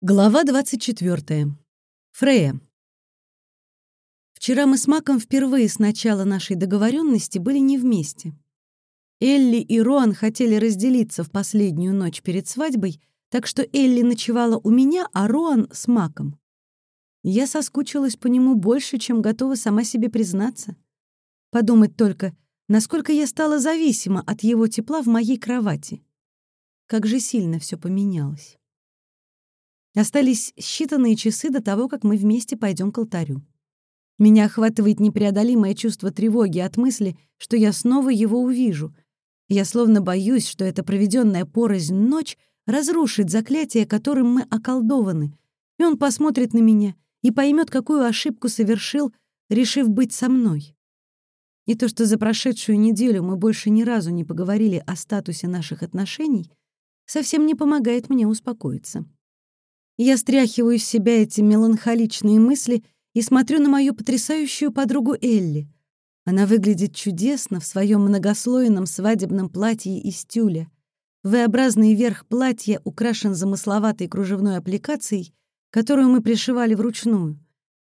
Глава 24. Фрея. Вчера мы с Маком впервые с начала нашей договоренности были не вместе. Элли и Роан хотели разделиться в последнюю ночь перед свадьбой, так что Элли ночевала у меня, а Роан — с Маком. Я соскучилась по нему больше, чем готова сама себе признаться. Подумать только, насколько я стала зависима от его тепла в моей кровати. Как же сильно все поменялось. Остались считанные часы до того, как мы вместе пойдем к алтарю. Меня охватывает непреодолимое чувство тревоги от мысли, что я снова его увижу. Я словно боюсь, что эта проведенная порознь ночь разрушит заклятие, которым мы околдованы, и он посмотрит на меня и поймет, какую ошибку совершил, решив быть со мной. И то, что за прошедшую неделю мы больше ни разу не поговорили о статусе наших отношений, совсем не помогает мне успокоиться. Я стряхиваю из себя эти меланхоличные мысли и смотрю на мою потрясающую подругу Элли. Она выглядит чудесно в своем многослойном свадебном платье из тюля. V-образный верх платья украшен замысловатой кружевной аппликацией, которую мы пришивали вручную.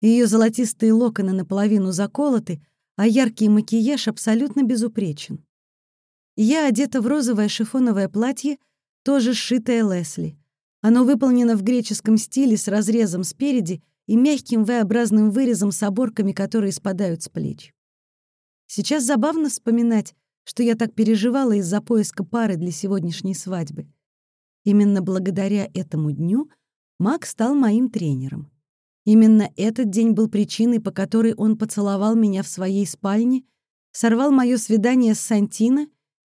Ее золотистые локоны наполовину заколоты, а яркий макияж абсолютно безупречен. Я одета в розовое шифоновое платье, тоже сшитое Лесли. Оно выполнено в греческом стиле с разрезом спереди и мягким V-образным вырезом с оборками, которые спадают с плеч. Сейчас забавно вспоминать, что я так переживала из-за поиска пары для сегодняшней свадьбы. Именно благодаря этому дню Мак стал моим тренером. Именно этот день был причиной, по которой он поцеловал меня в своей спальне, сорвал мое свидание с Сантино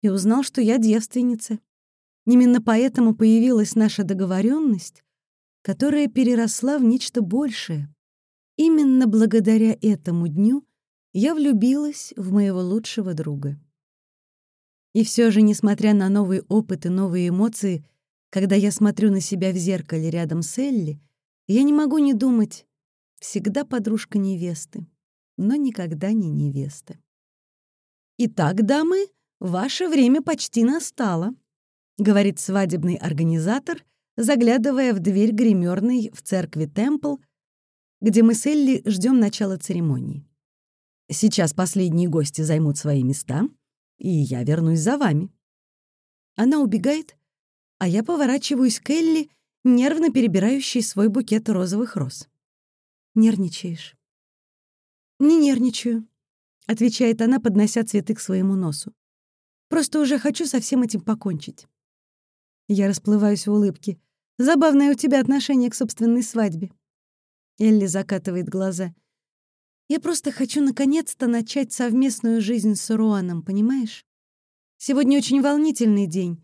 и узнал, что я девственница. Именно поэтому появилась наша договоренность, которая переросла в нечто большее. Именно благодаря этому дню я влюбилась в моего лучшего друга. И все же, несмотря на новый опыт и новые эмоции, когда я смотрю на себя в зеркале рядом с Элли, я не могу не думать, всегда подружка невесты, но никогда не невеста. «Итак, дамы, ваше время почти настало», — говорит свадебный организатор, заглядывая в дверь гримерной в церкви Темпл, где мы с Элли ждем начала церемонии. «Сейчас последние гости займут свои места, и я вернусь за вами». Она убегает, а я поворачиваюсь к Элли, нервно перебирающей свой букет розовых роз. «Нервничаешь?» «Не нервничаю», — отвечает она, поднося цветы к своему носу. «Просто уже хочу со всем этим покончить». Я расплываюсь в улыбке. Забавное у тебя отношение к собственной свадьбе. Элли закатывает глаза. Я просто хочу наконец-то начать совместную жизнь с Руаном, понимаешь? Сегодня очень волнительный день,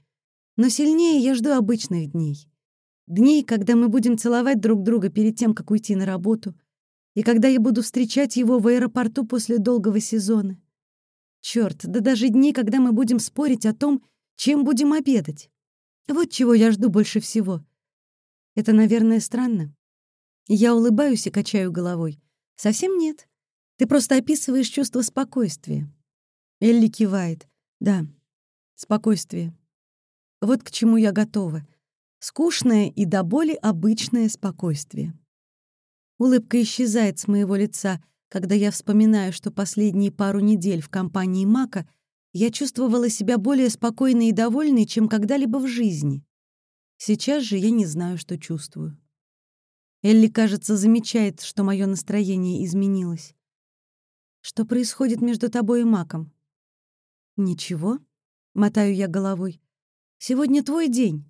но сильнее я жду обычных дней. Дней, когда мы будем целовать друг друга перед тем, как уйти на работу, и когда я буду встречать его в аэропорту после долгого сезона. Чёрт, да даже дни, когда мы будем спорить о том, чем будем обедать. Вот чего я жду больше всего. Это, наверное, странно. Я улыбаюсь и качаю головой. Совсем нет. Ты просто описываешь чувство спокойствия. Элли кивает. Да, спокойствие. Вот к чему я готова. Скучное и до боли обычное спокойствие. Улыбка исчезает с моего лица, когда я вспоминаю, что последние пару недель в компании Мака я чувствовала себя более спокойной и довольной, чем когда-либо в жизни. Сейчас же я не знаю, что чувствую. Элли, кажется, замечает, что мое настроение изменилось. Что происходит между тобой и Маком? Ничего, мотаю я головой. Сегодня твой день.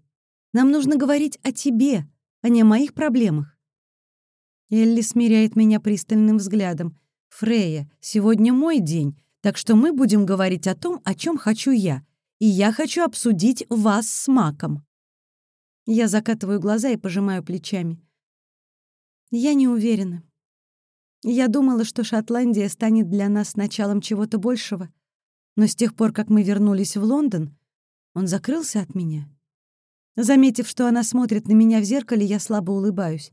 Нам нужно говорить о тебе, а не о моих проблемах. Элли смиряет меня пристальным взглядом. «Фрея, сегодня мой день, так что мы будем говорить о том, о чем хочу я. И я хочу обсудить вас с Маком. Я закатываю глаза и пожимаю плечами. Я не уверена. Я думала, что Шотландия станет для нас началом чего-то большего, но с тех пор, как мы вернулись в Лондон, он закрылся от меня. Заметив, что она смотрит на меня в зеркале, я слабо улыбаюсь.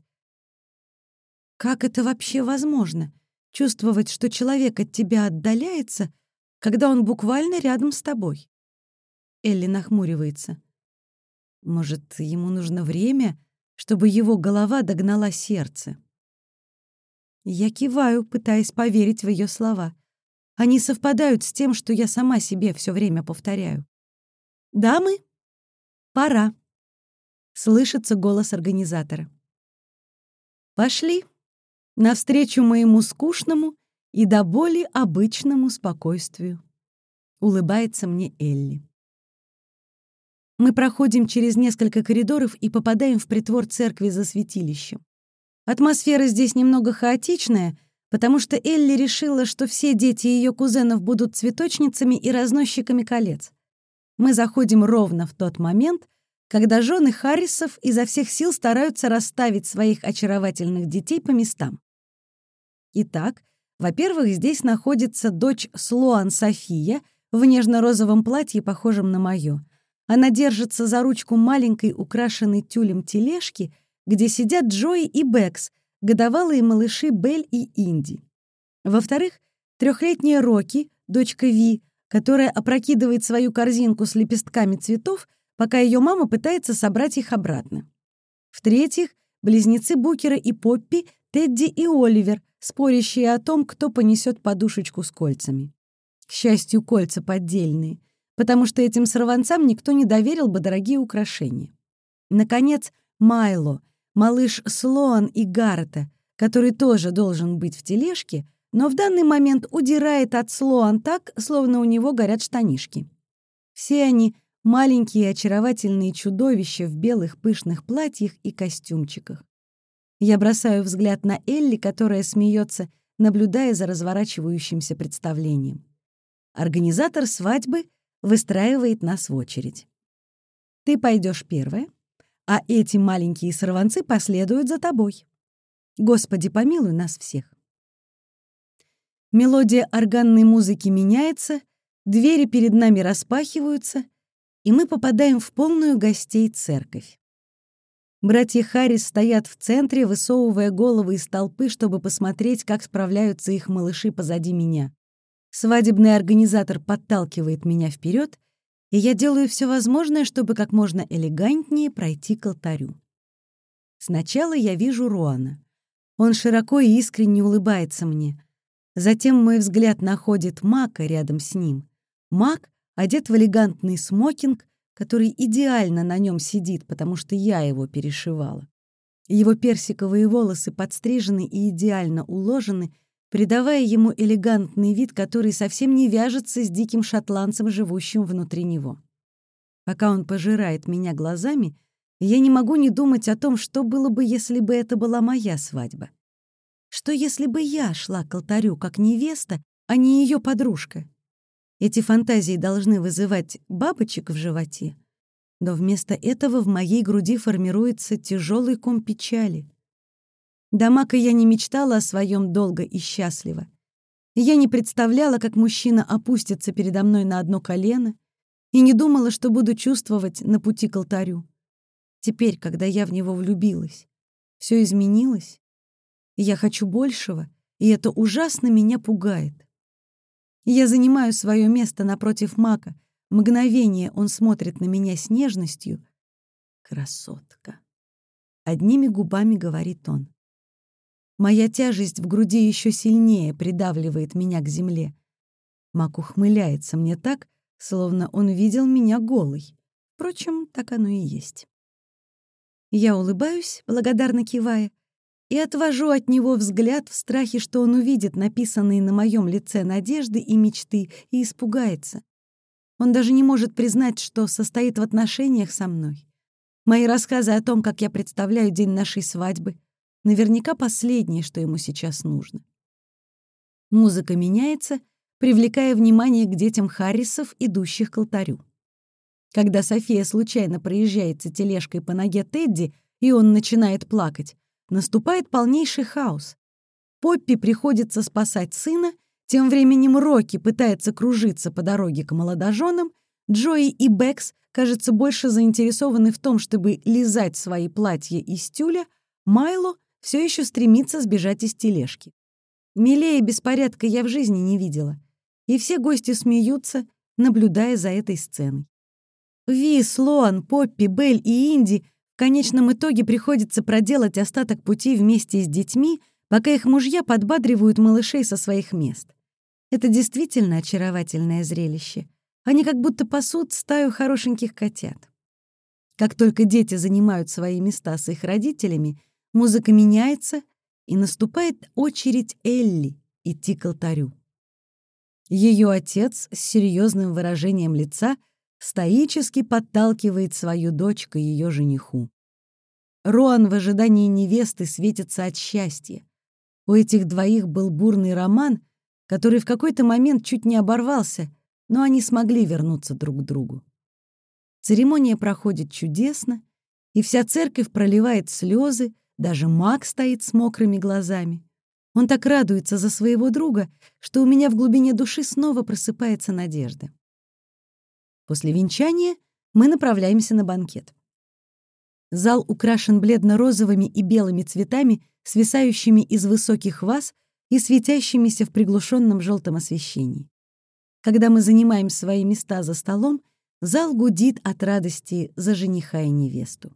Как это вообще возможно? Чувствовать, что человек от тебя отдаляется, когда он буквально рядом с тобой. Элли нахмуривается. Может, ему нужно время, чтобы его голова догнала сердце. Я киваю, пытаясь поверить в ее слова. Они совпадают с тем, что я сама себе все время повторяю. «Дамы, пора!» — слышится голос организатора. «Пошли!» Навстречу моему скучному и до боли обычному спокойствию. Улыбается мне Элли. Мы проходим через несколько коридоров и попадаем в притвор церкви за святилищем. Атмосфера здесь немного хаотичная, потому что Элли решила, что все дети ее кузенов будут цветочницами и разносчиками колец. Мы заходим ровно в тот момент, когда жены Харрисов изо всех сил стараются расставить своих очаровательных детей по местам. Итак, во-первых, здесь находится дочь Слоан София в нежно-розовом платье, похожем на моё. Она держится за ручку маленькой, украшенной тюлем тележки, где сидят Джои и Бэкс, годовалые малыши Бель и Инди. Во-вторых, трехлетняя Рокки, дочка Ви, которая опрокидывает свою корзинку с лепестками цветов, пока ее мама пытается собрать их обратно. В-третьих, близнецы Букера и Поппи, Тедди и Оливер, спорящие о том, кто понесет подушечку с кольцами. К счастью, кольца поддельные, потому что этим сорванцам никто не доверил бы дорогие украшения. Наконец, Майло, малыш Слоан и Гаррета, который тоже должен быть в тележке, но в данный момент удирает от Слоан так, словно у него горят штанишки. Все они — маленькие очаровательные чудовища в белых пышных платьях и костюмчиках. Я бросаю взгляд на Элли, которая смеется, наблюдая за разворачивающимся представлением. Организатор свадьбы выстраивает нас в очередь. Ты пойдешь первая, а эти маленькие сорванцы последуют за тобой. Господи, помилуй нас всех. Мелодия органной музыки меняется, двери перед нами распахиваются, и мы попадаем в полную гостей церковь. Братья Харрис стоят в центре, высовывая головы из толпы, чтобы посмотреть, как справляются их малыши позади меня. Свадебный организатор подталкивает меня вперед, и я делаю все возможное, чтобы как можно элегантнее пройти к алтарю. Сначала я вижу Руана. Он широко и искренне улыбается мне. Затем мой взгляд находит Мака рядом с ним. Мак одет в элегантный смокинг, который идеально на нем сидит, потому что я его перешивала. Его персиковые волосы подстрижены и идеально уложены, придавая ему элегантный вид, который совсем не вяжется с диким шотландцем, живущим внутри него. Пока он пожирает меня глазами, я не могу не думать о том, что было бы, если бы это была моя свадьба. Что если бы я шла к алтарю как невеста, а не ее подружка? Эти фантазии должны вызывать бабочек в животе, но вместо этого в моей груди формируется тяжелый ком печали. До мака я не мечтала о своем долго и счастливо. Я не представляла, как мужчина опустится передо мной на одно колено, и не думала, что буду чувствовать на пути к алтарю. Теперь, когда я в него влюбилась, все изменилось, я хочу большего, и это ужасно меня пугает. Я занимаю свое место напротив Мака. Мгновение он смотрит на меня с нежностью. «Красотка!» Одними губами говорит он. Моя тяжесть в груди еще сильнее придавливает меня к земле. Мак ухмыляется мне так, словно он видел меня голой. Впрочем, так оно и есть. Я улыбаюсь, благодарно кивая, и отвожу от него взгляд в страхе, что он увидит написанные на моем лице надежды и мечты и испугается. Он даже не может признать, что состоит в отношениях со мной. Мои рассказы о том, как я представляю день нашей свадьбы, наверняка последнее, что ему сейчас нужно. Музыка меняется, привлекая внимание к детям Харрисов, идущих к алтарю. Когда София случайно проезжается тележкой по ноге Тедди, и он начинает плакать, Наступает полнейший хаос. Поппи приходится спасать сына, тем временем Рокки пытается кружиться по дороге к молодоженам, Джои и Бэкс, кажется, больше заинтересованы в том, чтобы лизать свои платья из тюля, Майло все еще стремится сбежать из тележки. Милее беспорядка я в жизни не видела, и все гости смеются, наблюдая за этой сценой. Ви, Слоан, Поппи, Белль и Инди В конечном итоге приходится проделать остаток пути вместе с детьми, пока их мужья подбадривают малышей со своих мест. Это действительно очаровательное зрелище. Они как будто пасут стаю хорошеньких котят. Как только дети занимают свои места с их родителями, музыка меняется, и наступает очередь Элли идти к алтарю. Ее отец с серьезным выражением лица стоически подталкивает свою дочь к ее жениху. Роан в ожидании невесты светится от счастья. У этих двоих был бурный роман, который в какой-то момент чуть не оборвался, но они смогли вернуться друг к другу. Церемония проходит чудесно, и вся церковь проливает слезы, даже маг стоит с мокрыми глазами. Он так радуется за своего друга, что у меня в глубине души снова просыпается надежда. После венчания мы направляемся на банкет. Зал украшен бледно-розовыми и белыми цветами, свисающими из высоких ваз и светящимися в приглушенном желтом освещении. Когда мы занимаем свои места за столом, Зал гудит от радости за жениха и невесту.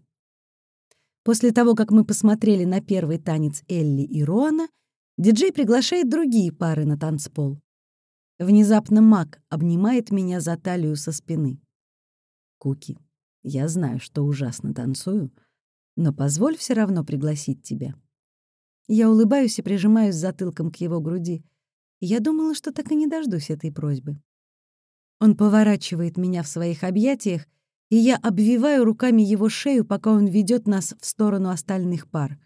После того, как мы посмотрели на первый танец Элли и Роана, диджей приглашает другие пары на танцпол. Внезапно Мак обнимает меня за талию со спины. «Куки, я знаю, что ужасно танцую, но позволь все равно пригласить тебя». Я улыбаюсь и прижимаюсь затылком к его груди. Я думала, что так и не дождусь этой просьбы. Он поворачивает меня в своих объятиях, и я обвиваю руками его шею, пока он ведет нас в сторону остальных пар.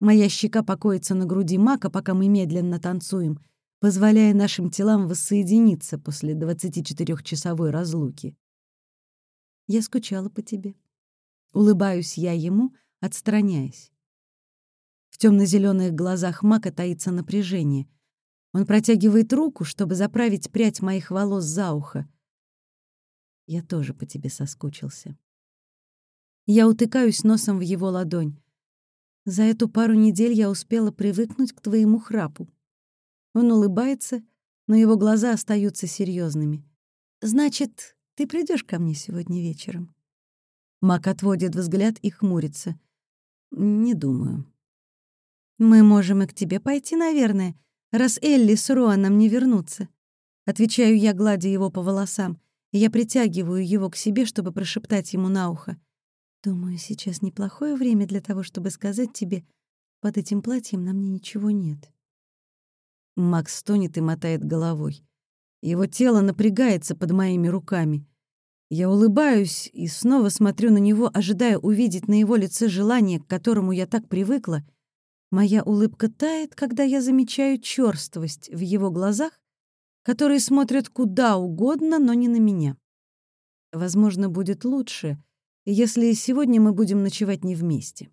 Моя щека покоится на груди Мака, пока мы медленно танцуем, позволяя нашим телам воссоединиться после 24-часовой разлуки. Я скучала по тебе. Улыбаюсь я ему, отстраняясь. В темно-зеленых глазах Мака таится напряжение — он протягивает руку, чтобы заправить прядь моих волос за ухо. Я тоже по тебе соскучился. Я утыкаюсь носом в его ладонь. За эту пару недель я успела привыкнуть к твоему храпу. Он улыбается, но его глаза остаются серьезными. Значит, ты придешь ко мне сегодня вечером? Мак отводит взгляд и хмурится. Не думаю. Мы можем и к тебе пойти, наверное, раз Элли с Роаном не вернутся. Отвечаю я, гладя его по волосам, я притягиваю его к себе, чтобы прошептать ему на ухо. Думаю, сейчас неплохое время для того, чтобы сказать тебе, под этим платьем на мне ничего нет. Макс стонет и мотает головой. Его тело напрягается под моими руками. Я улыбаюсь и снова смотрю на него, ожидая увидеть на его лице желание, к которому я так привыкла — Моя улыбка тает, когда я замечаю черствость в его глазах, которые смотрят куда угодно, но не на меня. Возможно, будет лучше, если сегодня мы будем ночевать не вместе.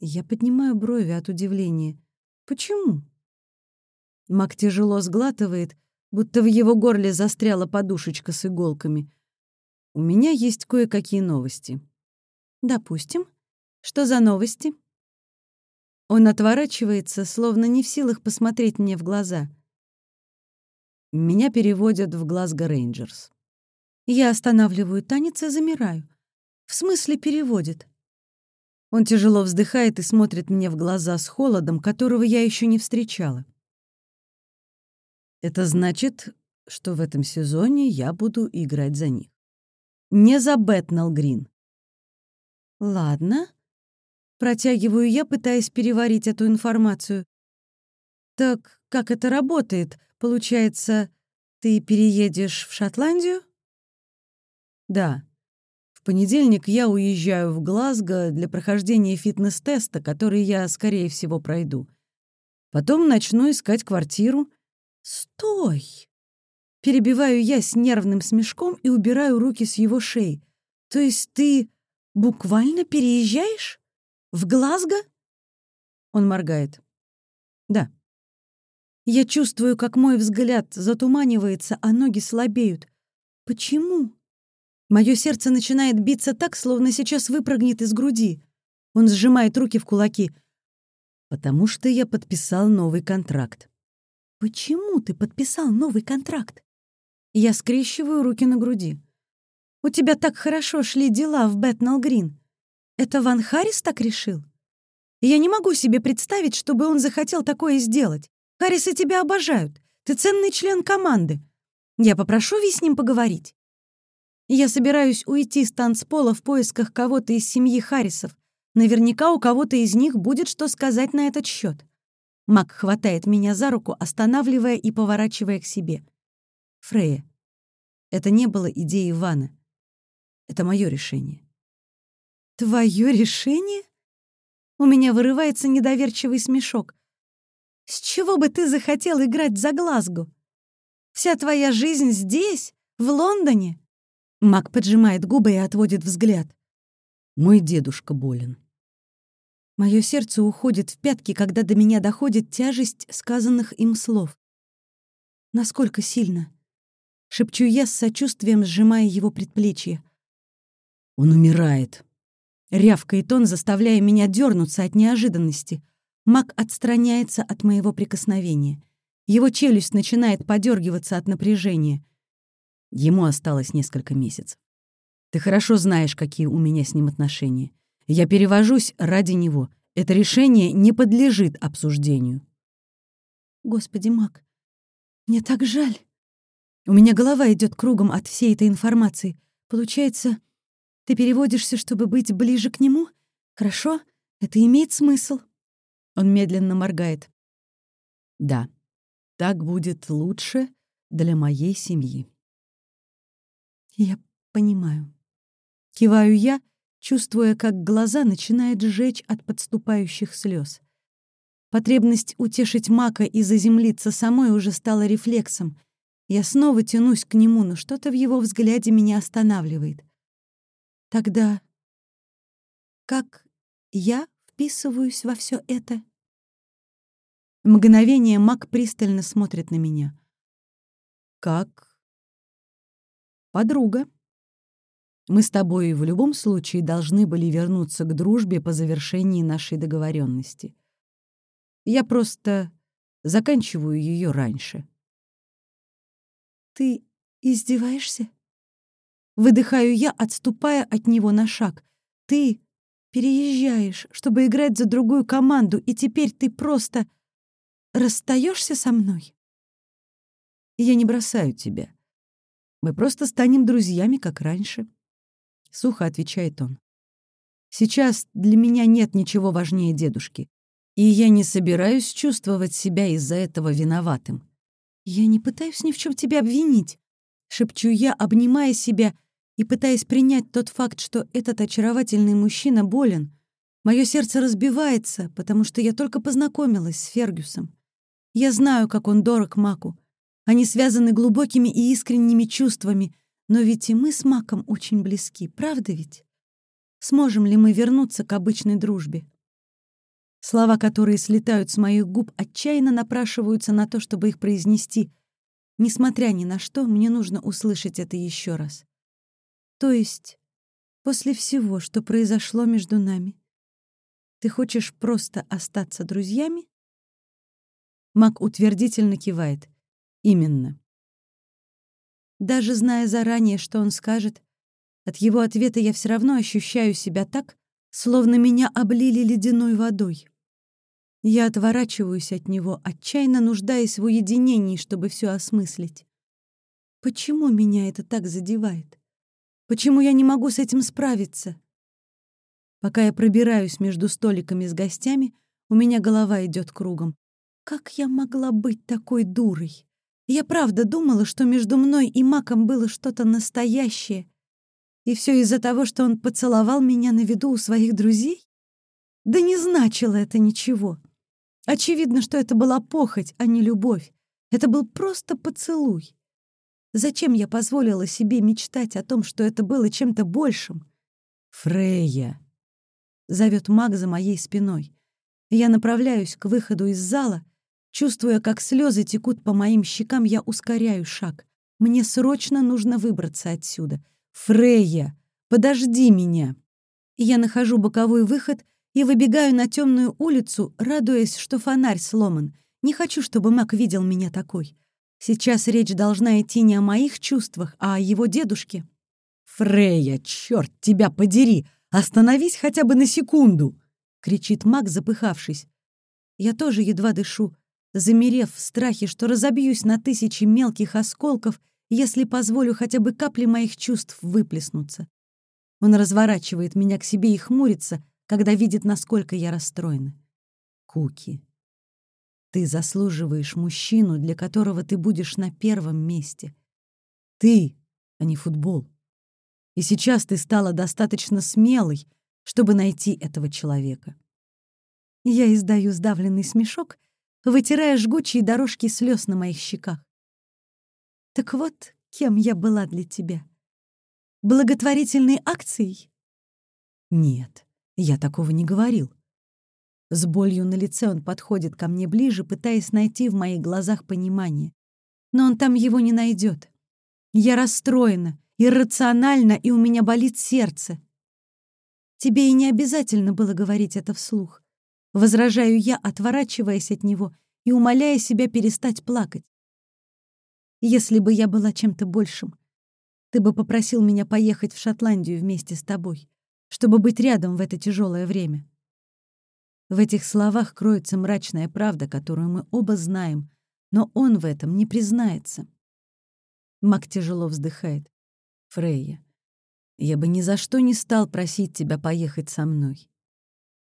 Я поднимаю брови от удивления. Почему? Мак тяжело сглатывает, будто в его горле застряла подушечка с иголками. У меня есть кое-какие новости. Допустим. Что за новости? Он отворачивается, словно не в силах посмотреть мне в глаза. Меня переводят в Глазго Рейнджерс. Я останавливаю танец и замираю. В смысле переводит? Он тяжело вздыхает и смотрит мне в глаза с холодом, которого я еще не встречала. Это значит, что в этом сезоне я буду играть за них. Не за Бэтнелл Грин. Ладно, Протягиваю я, пытаясь переварить эту информацию. «Так как это работает? Получается, ты переедешь в Шотландию?» «Да. В понедельник я уезжаю в Глазго для прохождения фитнес-теста, который я, скорее всего, пройду. Потом начну искать квартиру». «Стой!» Перебиваю я с нервным смешком и убираю руки с его шеи. «То есть ты буквально переезжаешь?» В Глазго? Он моргает. Да. Я чувствую, как мой взгляд затуманивается, а ноги слабеют. Почему? Мое сердце начинает биться так, словно сейчас выпрыгнет из груди. Он сжимает руки в кулаки. Потому что я подписал новый контракт. Почему ты подписал новый контракт? Я скрещиваю руки на груди. У тебя так хорошо шли дела в Бэтнелл Грин. Это Ван Харрис так решил? Я не могу себе представить, чтобы он захотел такое сделать. Харрисы тебя обожают. Ты ценный член команды. Я попрошу ведь с ним поговорить. Я собираюсь уйти с танцпола в поисках кого-то из семьи Харрисов. Наверняка у кого-то из них будет что сказать на этот счет. Мак хватает меня за руку, останавливая и поворачивая к себе. Фрея, это не было идеей Ивана. Это мое решение. Твое решение? У меня вырывается недоверчивый смешок. С чего бы ты захотел играть за Глазго? Вся твоя жизнь здесь, в Лондоне? Мак поджимает губы и отводит взгляд. Мой дедушка болен. Мое сердце уходит в пятки, когда до меня доходит тяжесть сказанных им слов. Насколько сильно? Шепчу я с сочувствием, сжимая его предплечье. Он умирает. Рявкает он, заставляя меня дернуться от неожиданности. Мак отстраняется от моего прикосновения. Его челюсть начинает подергиваться от напряжения. Ему осталось несколько месяцев. Ты хорошо знаешь, какие у меня с ним отношения. Я перевожусь ради него. Это решение не подлежит обсуждению. Господи, Мак, мне так жаль. У меня голова идет кругом от всей этой информации. Получается, ты переводишься, чтобы быть ближе к нему? Хорошо, это имеет смысл. Он медленно моргает. Да, так будет лучше для моей семьи. Я понимаю. Киваю я, чувствуя, как глаза начинают сжечь от подступающих слез. Потребность утешить Мака и заземлиться самой уже стала рефлексом. Я снова тянусь к нему, но что-то в его взгляде меня останавливает. Тогда как я вписываюсь во все это? Мгновение Мак пристально смотрит на меня. Как Подруга. Мы с тобой в любом случае должны были вернуться к дружбе по завершении нашей договоренности. Я просто заканчиваю ее раньше. Ты издеваешься? Выдыхаю я, отступая от него на шаг. Ты переезжаешь, чтобы играть за другую команду, и теперь ты просто расстаешься со мной? Я не бросаю тебя. Мы просто станем друзьями, как раньше. Сухо отвечает он. Сейчас для меня нет ничего важнее дедушки. И я не собираюсь чувствовать себя из-за этого виноватым. Я не пытаюсь ни в чем тебя обвинить. Шепчу я, обнимая себя и пытаясь принять тот факт, что этот очаровательный мужчина болен. Мое сердце разбивается, потому что я только познакомилась с Фергюсом. Я знаю, как он дорог Маку, они связаны глубокими и искренними чувствами, но ведь и мы с Маком очень близки, правда ведь? Сможем ли мы вернуться к обычной дружбе? Слова, которые слетают с моих губ, отчаянно напрашиваются на то, чтобы их произнести. Несмотря ни на что, мне нужно услышать это еще раз. То есть, после всего, что произошло между нами, ты хочешь просто остаться друзьями? Мак утвердительно кивает. Именно. Даже зная заранее, что он скажет, от его ответа я все равно ощущаю себя так, словно меня облили ледяной водой. Я отворачиваюсь от него, отчаянно нуждаясь в уединении, чтобы все осмыслить. Почему меня это так задевает? Почему я не могу с этим справиться? Пока я пробираюсь между столиками с гостями, у меня голова идет кругом. Как я могла быть такой дурой? Я правда думала, что между мной и Маком было что-то настоящее. И все из-за того, что он поцеловал меня на виду у своих друзей? Да не значило это ничего. Очевидно, что это была похоть, а не любовь. Это был просто поцелуй. Зачем я позволила себе мечтать о том, что это было чем-то большим? «Фрея!» — зовет Мак за моей спиной. Я направляюсь к выходу из зала — Чувствуя, как слезы текут по моим щекам, я ускоряю шаг. Мне срочно нужно выбраться отсюда. «Фрейя, подожди меня!» Я нахожу боковой выход и выбегаю на темную улицу, радуясь, что фонарь сломан. Не хочу, чтобы Мак видел меня такой. Сейчас речь должна идти не о моих чувствах, а о его дедушке. «Фрейя, черт тебя подери! Остановись хотя бы на секунду!» — кричит Мак, запыхавшись. Я тоже едва дышу, замерев в страхе, что разобьюсь на тысячи мелких осколков, если позволю хотя бы капли моих чувств выплеснуться. Он разворачивает меня к себе и хмурится, когда видит, насколько я расстроена. Куки, ты заслуживаешь мужчину, для которого ты будешь на первом месте. Ты, а не футбол. И сейчас ты стала достаточно смелой, чтобы найти этого человека. Я издаю сдавленный смешок, вытирая жгучие дорожки слез на моих щеках. Так вот, кем я была для тебя? Благотворительной акцией? Нет, я такого не говорил. С болью на лице он подходит ко мне ближе, пытаясь найти в моих глазах понимание. Но он там его не найдет. Я расстроена, иррациональна, и у меня болит сердце. Тебе и не обязательно было говорить это вслух. Возражаю я, отворачиваясь от него и умоляя себя перестать плакать. Если бы я была чем-то большим, ты бы попросил меня поехать в Шотландию вместе с тобой, чтобы быть рядом в это тяжелое время. В этих словах кроется мрачная правда, которую мы оба знаем, но он в этом не признается. Мак тяжело вздыхает. Фрейя, я бы ни за что не стал просить тебя поехать со мной.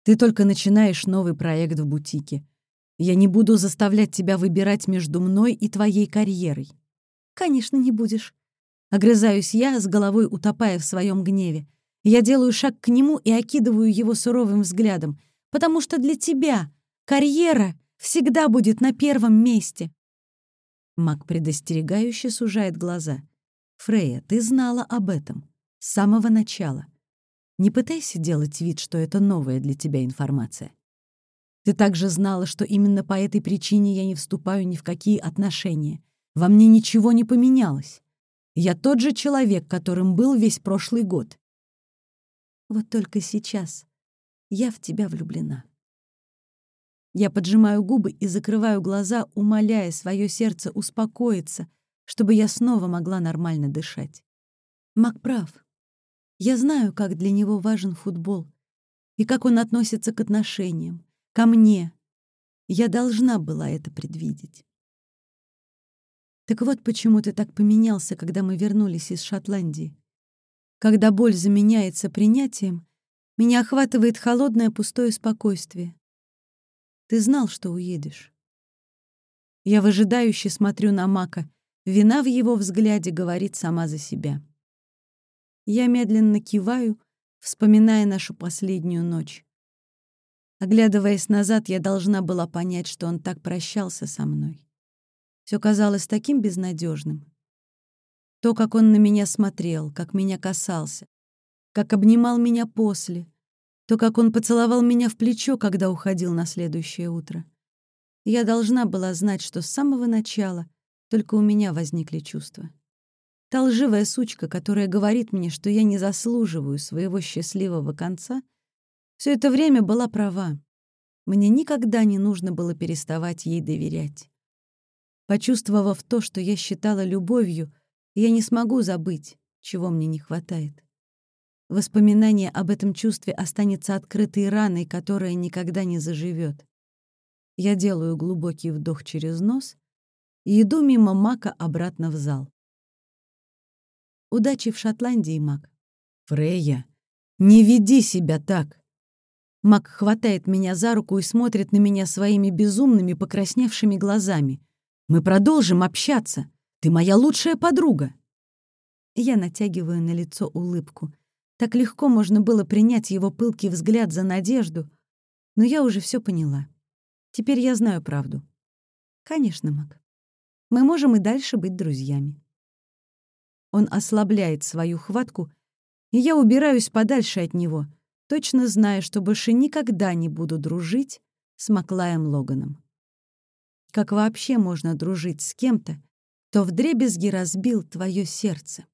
Ты только начинаешь новый проект в бутике. Я не буду заставлять тебя выбирать между мной и твоей карьерой. Конечно, не будешь. Огрызаюсь я, с головой утопая в своем гневе. Я делаю шаг к нему и окидываю его суровым взглядом, потому что для тебя карьера всегда будет на первом месте. Мак предостерегающе сужает глаза. «Фрея, ты знала об этом. С самого начала. Не пытайся делать вид, что это новая для тебя информация. Ты также знала, что именно по этой причине я не вступаю ни в какие отношения. Во мне ничего не поменялось. Я тот же человек, которым был весь прошлый год. Вот только сейчас я в тебя влюблена. Я поджимаю губы и закрываю глаза, умоляя свое сердце успокоиться, чтобы я снова могла нормально дышать. Мак прав. Я знаю, как для него важен футбол и как он относится к отношениям, ко мне. Я должна была это предвидеть. Так вот почему ты так поменялся, когда мы вернулись из Шотландии. Когда боль заменяется принятием, меня охватывает холодное пустое спокойствие. Ты знал, что уедешь. Я выжидающе смотрю на Мака. Вина в его взгляде говорит сама за себя. Я медленно киваю, вспоминая нашу последнюю ночь. Оглядываясь назад, я должна была понять, что он так прощался со мной. Все казалось таким безнадежным. То, как он на меня смотрел, как меня касался, как обнимал меня после, то, как он поцеловал меня в плечо, когда уходил на следующее утро. Я должна была знать, что с самого начала только у меня возникли чувства. Та лживая сучка, которая говорит мне, что я не заслуживаю своего счастливого конца, все это время была права. Мне никогда не нужно было переставать ей доверять. Почувствовав то, что я считала любовью, я не смогу забыть, чего мне не хватает. Воспоминание об этом чувстве останется открытой раной, которая никогда не заживет. Я делаю глубокий вдох через нос и иду мимо Мака обратно в зал. Удачи в Шотландии, Мак. Фрея, не веди себя так. Мак хватает меня за руку и смотрит на меня своими безумными покрасневшими глазами. Мы продолжим общаться. Ты моя лучшая подруга. Я натягиваю на лицо улыбку. Так легко можно было принять его пылкий взгляд за надежду, но я уже все поняла. Теперь я знаю правду. Конечно, Мак. Мы можем и дальше быть друзьями. Он ослабляет свою хватку, и я убираюсь подальше от него, точно зная, что больше никогда не буду дружить с Маклаем Логаном. Как вообще можно дружить с кем-то, кто вдребезги разбил твое сердце?